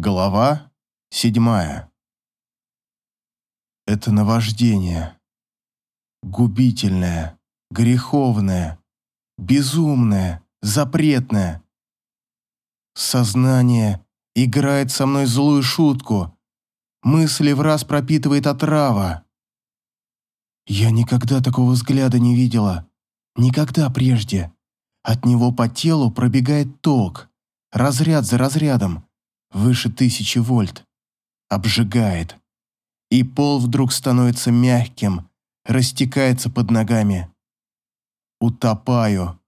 Глава седьмая. Это наваждение. Губительное, греховное, безумное, запретное. Сознание играет со мной злую шутку. Мысли в раз пропитывает отрава. Я никогда такого взгляда не видела. Никогда прежде. От него по телу пробегает ток. Разряд за разрядом выше тысячи вольт, обжигает. И пол вдруг становится мягким, растекается под ногами. Утопаю,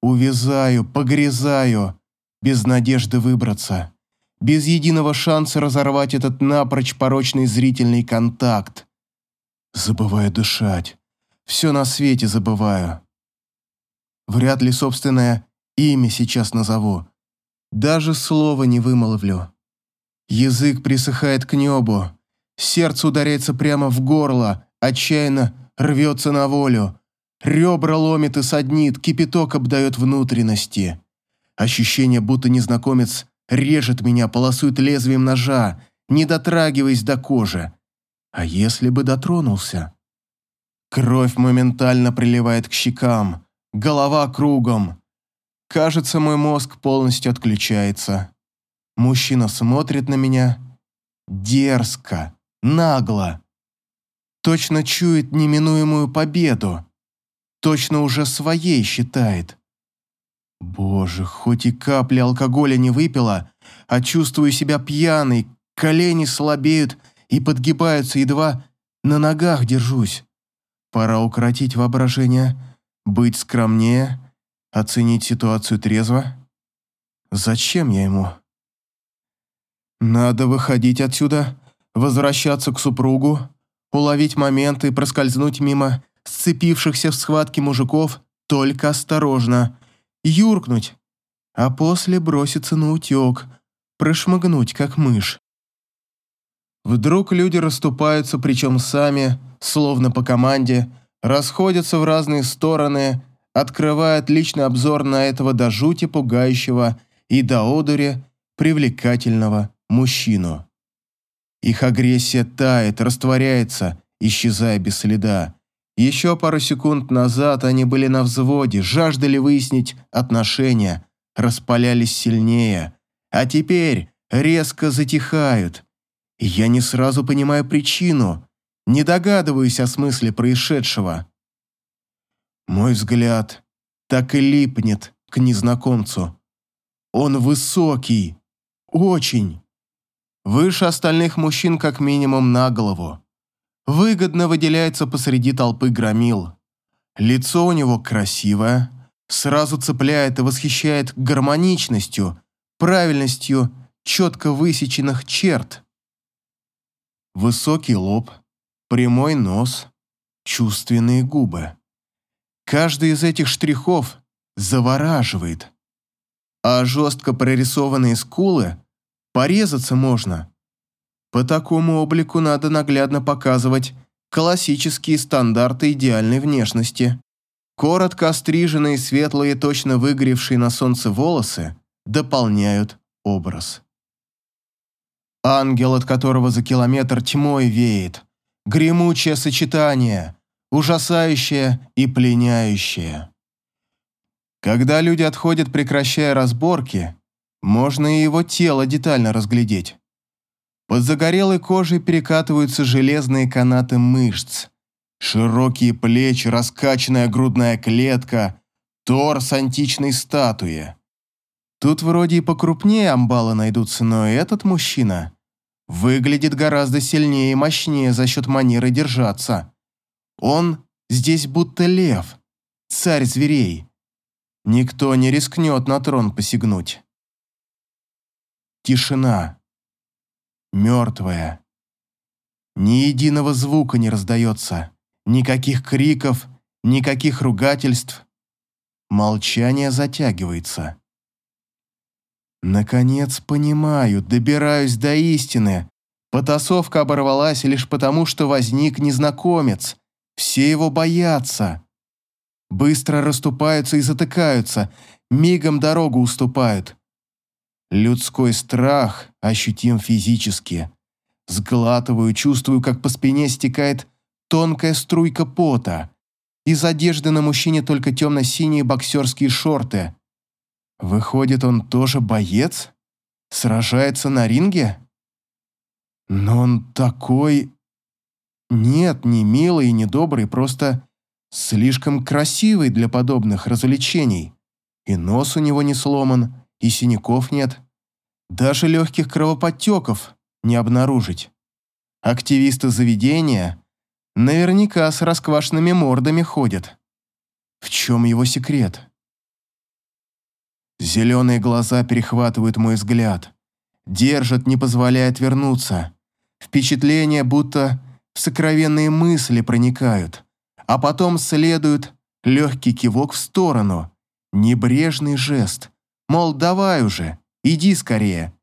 увязаю, погрязаю, без надежды выбраться, без единого шанса разорвать этот напрочь порочный зрительный контакт. Забываю дышать, все на свете забываю. Вряд ли собственное имя сейчас назову, даже слова не вымолвлю. Язык присыхает к небу, сердце ударяется прямо в горло, отчаянно рвется на волю. Ребра ломит и саднит, кипяток обдает внутренности. Ощущение, будто незнакомец режет меня, полосует лезвием ножа, не дотрагиваясь до кожи. А если бы дотронулся? Кровь моментально приливает к щекам, голова кругом. Кажется, мой мозг полностью отключается. Мужчина смотрит на меня дерзко, нагло. Точно чует неминуемую победу. Точно уже своей считает. Боже, хоть и капли алкоголя не выпила, а чувствую себя пьяной, колени слабеют и подгибаются, едва на ногах держусь. Пора укротить воображение, быть скромнее Оценить ситуацию трезво? Зачем я ему? Надо выходить отсюда, возвращаться к супругу, уловить момент и проскользнуть мимо сцепившихся в схватке мужиков, только осторожно, юркнуть, а после броситься на утек, прошмыгнуть, как мышь. Вдруг люди расступаются, причем сами, словно по команде, расходятся в разные стороны, открывает личный обзор на этого до жути пугающего и до одури привлекательного мужчину. Их агрессия тает, растворяется, исчезая без следа. Еще пару секунд назад они были на взводе, жаждали выяснить отношения, распалялись сильнее, а теперь резко затихают. Я не сразу понимаю причину, не догадываюсь о смысле происшедшего. Мой взгляд так и липнет к незнакомцу. Он высокий, очень. Выше остальных мужчин как минимум на голову. Выгодно выделяется посреди толпы громил. Лицо у него красивое, сразу цепляет и восхищает гармоничностью, правильностью четко высеченных черт. Высокий лоб, прямой нос, чувственные губы. Каждый из этих штрихов завораживает. А жестко прорисованные скулы порезаться можно. По такому облику надо наглядно показывать классические стандарты идеальной внешности. Коротко остриженные, светлые, точно выгоревшие на солнце волосы дополняют образ. Ангел, от которого за километр тьмой веет. Гремучее сочетание ужасающее и пленяющее. Когда люди отходят, прекращая разборки, можно и его тело детально разглядеть. Под загорелой кожей перекатываются железные канаты мышц, широкие плечи, раскачанная грудная клетка, торс античной статуи. Тут вроде и покрупнее амбала найдутся, но этот мужчина выглядит гораздо сильнее и мощнее за счет манеры держаться. Он здесь будто лев, царь зверей. Никто не рискнет на трон посягнуть. Тишина. Мертвая. Ни единого звука не раздается. Никаких криков, никаких ругательств. Молчание затягивается. Наконец понимаю, добираюсь до истины. Потасовка оборвалась лишь потому, что возник незнакомец, все его боятся. Быстро расступаются и затыкаются, мигом дорогу уступают. Людской страх ощутим физически. Сглатываю, чувствую, как по спине стекает тонкая струйка пота. Из одежды на мужчине только темно-синие боксерские шорты. Выходит, он тоже боец? Сражается на ринге? Но он такой... Нет, не милый и не добрый, просто слишком красивый для подобных развлечений. И нос у него не сломан, и синяков нет. Даже легких кровоподтеков не обнаружить. Активисты заведения наверняка с расквашенными мордами ходят. В чем его секрет? Зеленые глаза перехватывают мой взгляд. Держат, не позволяет вернуться. Впечатление, будто сокровенные мысли проникают. А потом следует легкий кивок в сторону. Небрежный жест. Мол, давай уже, иди скорее.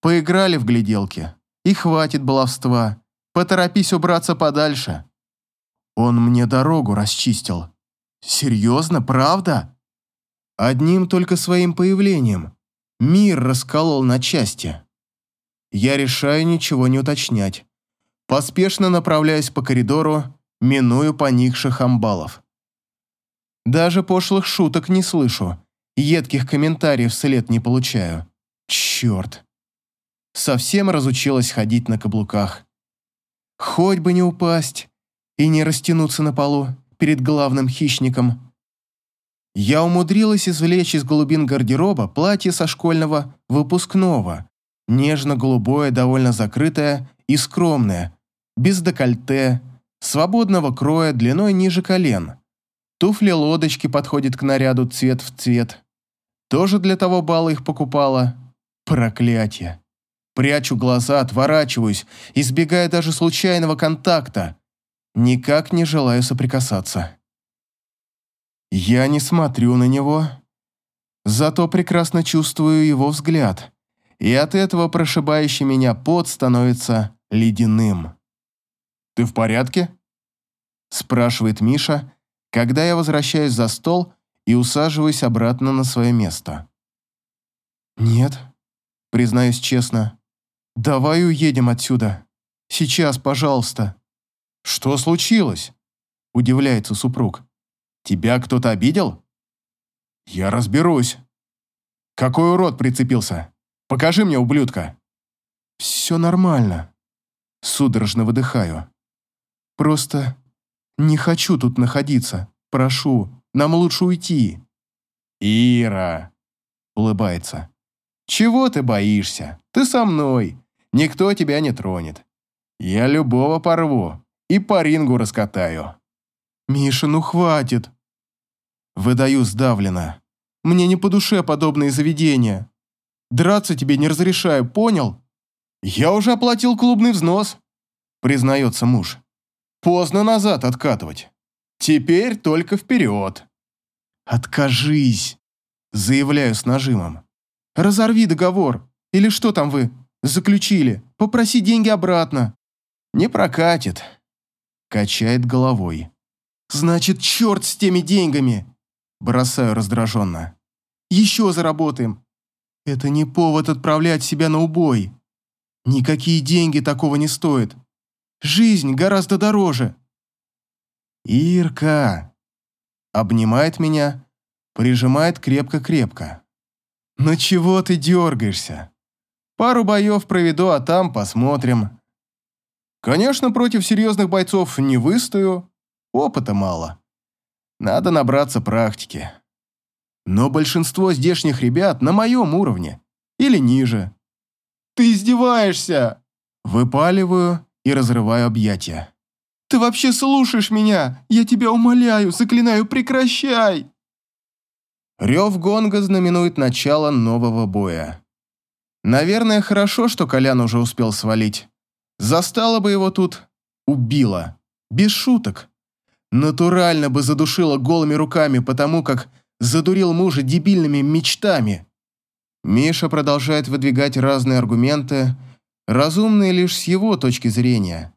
Поиграли в гляделки. И хватит баловства. Поторопись убраться подальше. Он мне дорогу расчистил. Серьезно, правда? Одним только своим появлением. Мир расколол на части. Я решаю ничего не уточнять. Поспешно направляюсь по коридору, миную поникших амбалов. Даже пошлых шуток не слышу, едких комментариев вслед не получаю. Черт. Совсем разучилась ходить на каблуках. Хоть бы не упасть и не растянуться на полу перед главным хищником я умудрилась извлечь из глубин гардероба платье со школьного выпускного, нежно-голубое, довольно закрытое и скромное, без декольте, свободного кроя длиной ниже колен. Туфли-лодочки подходят к наряду цвет в цвет. Тоже для того бала их покупала. Проклятие. Прячу глаза, отворачиваюсь, избегая даже случайного контакта. Никак не желаю соприкасаться. Я не смотрю на него, зато прекрасно чувствую его взгляд, и от этого прошибающий меня пот становится ледяным. «Ты в порядке?» – спрашивает Миша, когда я возвращаюсь за стол и усаживаюсь обратно на свое место. «Нет», – признаюсь честно. «Давай уедем отсюда. Сейчас, пожалуйста». «Что случилось?» – удивляется супруг. Тебя кто-то обидел? Я разберусь. Какой урод прицепился? Покажи мне, ублюдка. Все нормально. Судорожно выдыхаю. Просто не хочу тут находиться. Прошу, нам лучше уйти. Ира, улыбается. Чего ты боишься? Ты со мной. Никто тебя не тронет. Я любого порву и по рингу раскатаю. Миша, ну хватит. Выдаю сдавленно. Мне не по душе подобные заведения. Драться тебе не разрешаю, понял? Я уже оплатил клубный взнос, признается муж. Поздно назад откатывать. Теперь только вперед. Откажись, заявляю с нажимом. Разорви договор. Или что там вы заключили? Попроси деньги обратно. Не прокатит. Качает головой. Значит, черт с теми деньгами. Бросаю раздраженно. «Еще заработаем!» «Это не повод отправлять себя на убой. Никакие деньги такого не стоят. Жизнь гораздо дороже». «Ирка!» Обнимает меня, прижимает крепко-крепко. «Ну чего ты дергаешься? Пару боев проведу, а там посмотрим». «Конечно, против серьезных бойцов не выстою, опыта мало. Надо набраться практики. Но большинство здешних ребят на моем уровне. Или ниже. «Ты издеваешься!» Выпаливаю и разрываю объятия. «Ты вообще слушаешь меня? Я тебя умоляю, заклинаю, прекращай!» Рев гонга знаменует начало нового боя. Наверное, хорошо, что Колян уже успел свалить. Застала бы его тут, убила. Без шуток натурально бы задушила голыми руками, потому как задурил мужа дебильными мечтами. Миша продолжает выдвигать разные аргументы, разумные лишь с его точки зрения.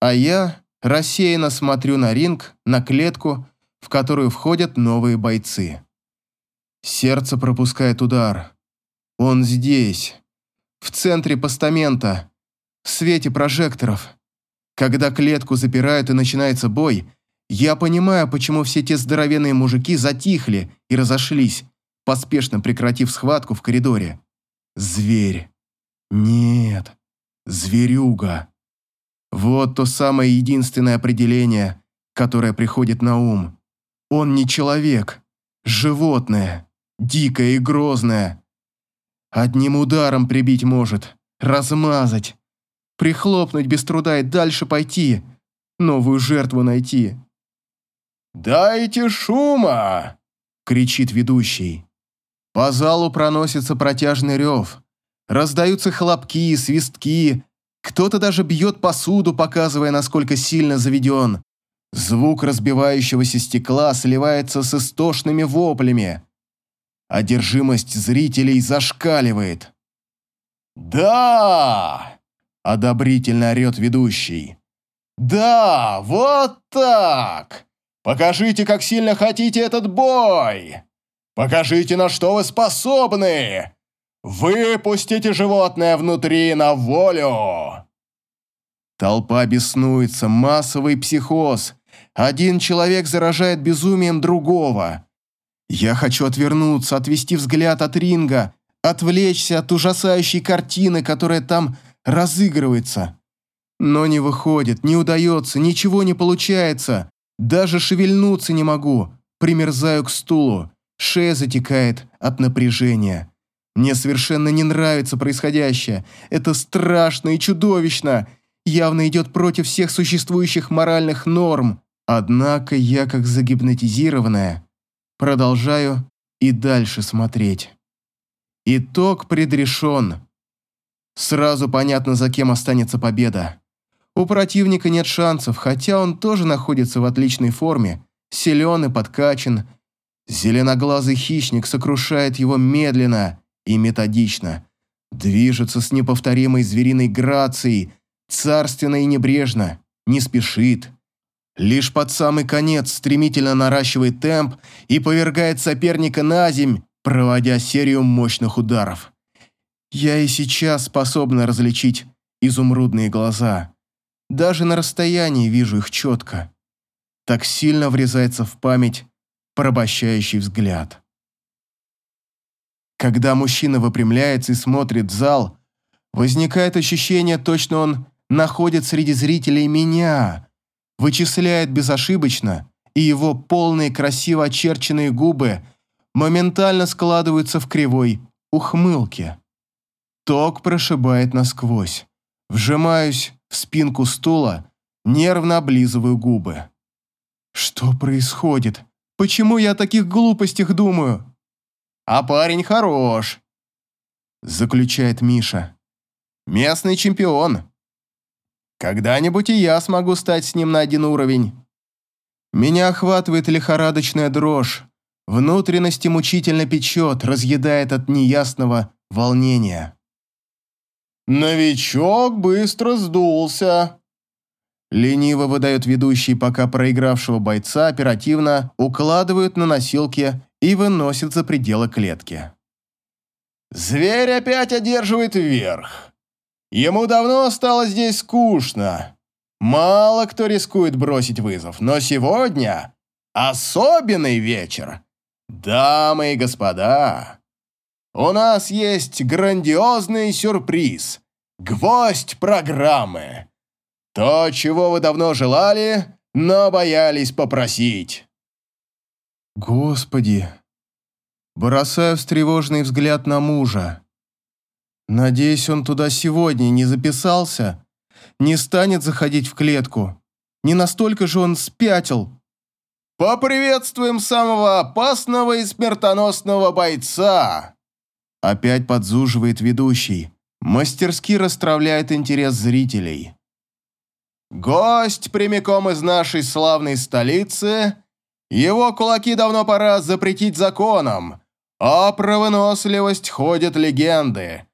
А я рассеянно смотрю на ринг, на клетку, в которую входят новые бойцы. Сердце пропускает удар. Он здесь, в центре постамента, в свете прожекторов. Когда клетку запирают и начинается бой, я понимаю, почему все те здоровенные мужики затихли и разошлись, поспешно прекратив схватку в коридоре. Зверь. Нет, зверюга. Вот то самое единственное определение, которое приходит на ум. Он не человек, животное, дикое и грозное. Одним ударом прибить может, размазать, прихлопнуть без труда и дальше пойти, новую жертву найти. «Дайте шума!» — кричит ведущий. По залу проносится протяжный рев. Раздаются хлопки, свистки. Кто-то даже бьет посуду, показывая, насколько сильно заведен. Звук разбивающегося стекла сливается с истошными воплями. Одержимость зрителей зашкаливает. «Да!» – одобрительно орет ведущий. «Да, вот так! Покажите, как сильно хотите этот бой! Покажите, на что вы способны! Выпустите животное внутри на волю!» Толпа беснуется, массовый психоз. Один человек заражает безумием другого. Я хочу отвернуться, отвести взгляд от ринга, отвлечься от ужасающей картины, которая там разыгрывается. Но не выходит, не удается, ничего не получается. Даже шевельнуться не могу. Примерзаю к стулу. Шея затекает от напряжения. Мне совершенно не нравится происходящее. Это страшно и чудовищно. Явно идет против всех существующих моральных норм. Однако я, как загипнотизированная, продолжаю и дальше смотреть. Итог предрешен. Сразу понятно, за кем останется победа. У противника нет шансов, хотя он тоже находится в отличной форме, силен и подкачан. Зеленоглазый хищник сокрушает его медленно и методично. Движется с неповторимой звериной грацией, царственно и небрежно, не спешит. Лишь под самый конец стремительно наращивает темп и повергает соперника на земь, проводя серию мощных ударов. Я и сейчас способна различить изумрудные глаза. Даже на расстоянии вижу их четко. Так сильно врезается в память порабощающий взгляд. Когда мужчина выпрямляется и смотрит в зал, возникает ощущение, точно он находит среди зрителей меня, вычисляет безошибочно, и его полные красиво очерченные губы моментально складываются в кривой ухмылке. Ток прошибает насквозь. Вжимаюсь в спинку стула, нервно облизываю губы. Что происходит? Почему я о таких глупостях думаю? А парень хорош, заключает Миша. Местный чемпион. Когда-нибудь и я смогу стать с ним на один уровень. Меня охватывает лихорадочная дрожь. Внутренности мучительно печет, разъедает от неясного волнения. «Новичок быстро сдулся», Лениво выдает ведущий, пока проигравшего бойца оперативно укладывают на носилки и выносят за пределы клетки. «Зверь опять одерживает верх. Ему давно стало здесь скучно. Мало кто рискует бросить вызов, но сегодня особенный вечер. Дамы и господа, у нас есть грандиозный сюрприз, гвоздь программы. То, чего вы давно желали, но боялись попросить. Господи. Бросаю встревоженный взгляд на мужа. Надеюсь, он туда сегодня не записался, не станет заходить в клетку. Не настолько же он спятил. «Поприветствуем самого опасного и смертоносного бойца!» Опять подзуживает ведущий. Мастерски расстравляет интерес зрителей. «Гость прямиком из нашей славной столицы. Его кулаки давно пора запретить законом. а про выносливость ходят легенды.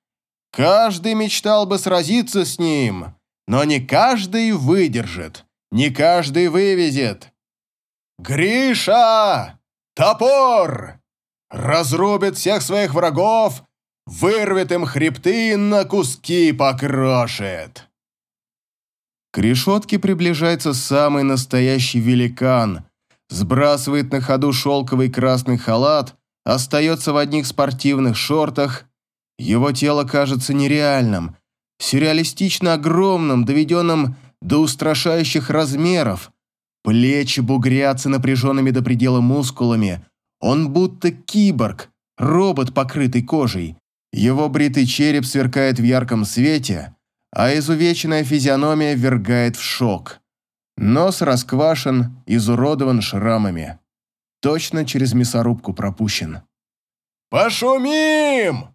Каждый мечтал бы сразиться с ним, но не каждый выдержит, не каждый вывезет. Гриша! Топор! Разрубит всех своих врагов, вырвет им хребты и на куски покрошит. К решетке приближается самый настоящий великан, сбрасывает на ходу шелковый красный халат, остается в одних спортивных шортах. Его тело кажется нереальным, сюрреалистично огромным, доведенным до устрашающих размеров. Плечи бугрятся напряженными до предела мускулами. Он будто киборг, робот, покрытый кожей. Его бритый череп сверкает в ярком свете, а изувеченная физиономия вергает в шок. Нос расквашен, изуродован шрамами. Точно через мясорубку пропущен. «Пошумим!»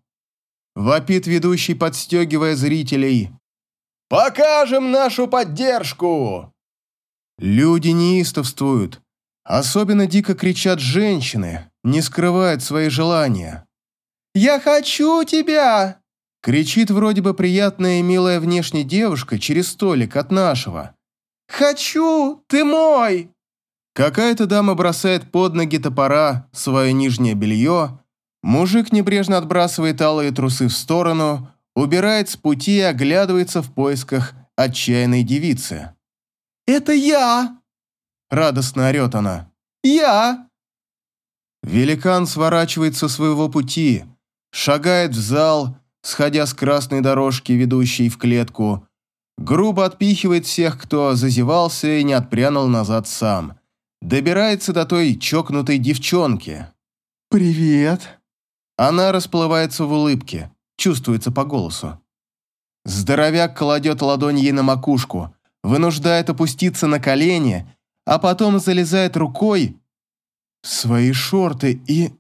Вопит ведущий, подстегивая зрителей. «Покажем нашу поддержку!» Люди неистовствуют. Особенно дико кричат женщины, не скрывают свои желания. «Я хочу тебя!» Кричит вроде бы приятная и милая внешне девушка через столик от нашего. «Хочу! Ты мой!» Какая-то дама бросает под ноги топора свое нижнее белье, мужик небрежно отбрасывает алые трусы в сторону, убирает с пути и оглядывается в поисках отчаянной девицы. «Это я!» – радостно орет она. «Я!» Великан сворачивает со своего пути, шагает в зал, сходя с красной дорожки, ведущей в клетку, грубо отпихивает всех, кто зазевался и не отпрянул назад сам. Добирается до той чокнутой девчонки. «Привет!» Она расплывается в улыбке, чувствуется по голосу. Здоровяк кладет ладонь ей на макушку, вынуждает опуститься на колени, а потом залезает рукой в свои шорты и...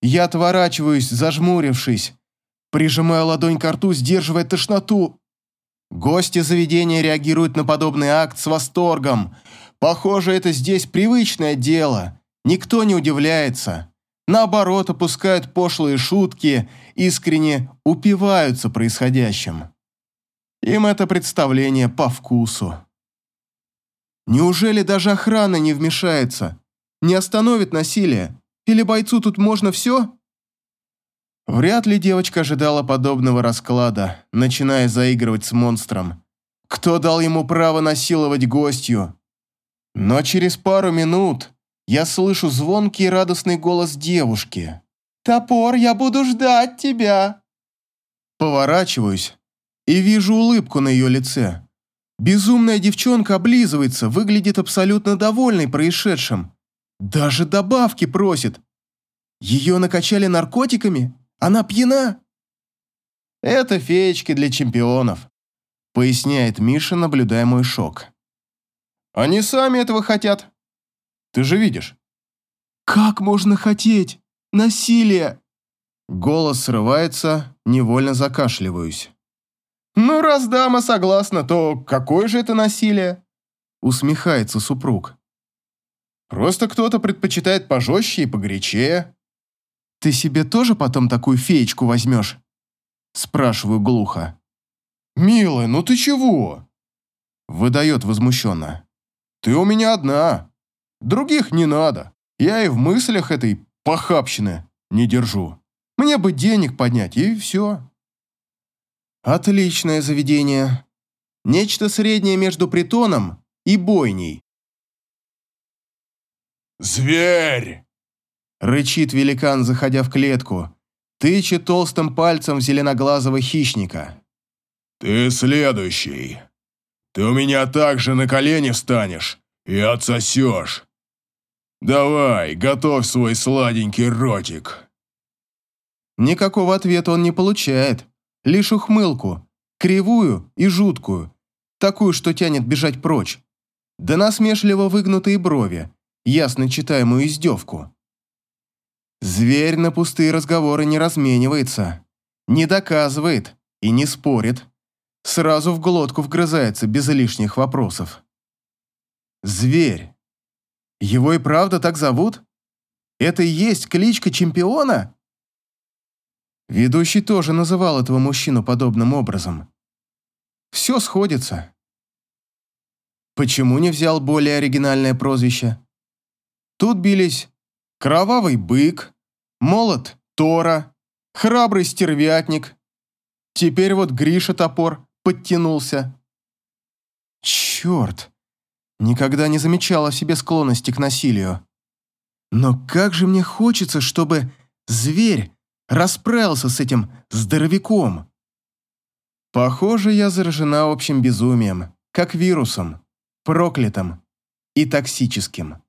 Я отворачиваюсь, зажмурившись, прижимаю ладонь к рту, сдерживая тошноту. Гости заведения реагируют на подобный акт с восторгом. Похоже, это здесь привычное дело. Никто не удивляется. Наоборот, опускают пошлые шутки, искренне упиваются происходящим. Им это представление по вкусу. Неужели даже охрана не вмешается? Не остановит насилие? Или бойцу тут можно все? Вряд ли девочка ожидала подобного расклада, начиная заигрывать с монстром. Кто дал ему право насиловать гостью? Но через пару минут я слышу звонкий и радостный голос девушки. «Топор, я буду ждать тебя!» Поворачиваюсь и вижу улыбку на ее лице. Безумная девчонка облизывается, выглядит абсолютно довольной происшедшим. Даже добавки просит. Ее накачали наркотиками? Она пьяна? Это феечки для чемпионов, поясняет Миша, наблюдая мой шок. Они сами этого хотят. Ты же видишь. Как можно хотеть? Насилие! Голос срывается, невольно закашливаюсь. Ну, раз дама согласна, то какое же это насилие? Усмехается супруг. Просто кто-то предпочитает пожестче и погорячее. Ты себе тоже потом такую феечку возьмешь? Спрашиваю глухо. «Милая, ну ты чего?» Выдает возмущенно. «Ты у меня одна. Других не надо. Я и в мыслях этой похабщины не держу. Мне бы денег поднять, и все». Отличное заведение. Нечто среднее между притоном и бойней. «Зверь!» — рычит великан, заходя в клетку, тычет толстым пальцем в зеленоглазого хищника. «Ты следующий. Ты у меня также на колени встанешь и отсосешь. Давай, готовь свой сладенький ротик». Никакого ответа он не получает, лишь ухмылку, кривую и жуткую, такую, что тянет бежать прочь. Да насмешливо выгнутые брови, ясно читаемую издевку. Зверь на пустые разговоры не разменивается, не доказывает и не спорит. Сразу в глотку вгрызается без лишних вопросов. Зверь. Его и правда так зовут? Это и есть кличка чемпиона? Ведущий тоже называл этого мужчину подобным образом. Все сходится. Почему не взял более оригинальное прозвище? Тут бились Кровавый бык, Молот Тора, храбрый стервятник. Теперь вот Гриша топор подтянулся. Черт, никогда не замечала в себе склонности к насилию. Но как же мне хочется, чтобы зверь расправился с этим здоровяком. Похоже, я заражена общим безумием, как вирусом, проклятым и токсическим.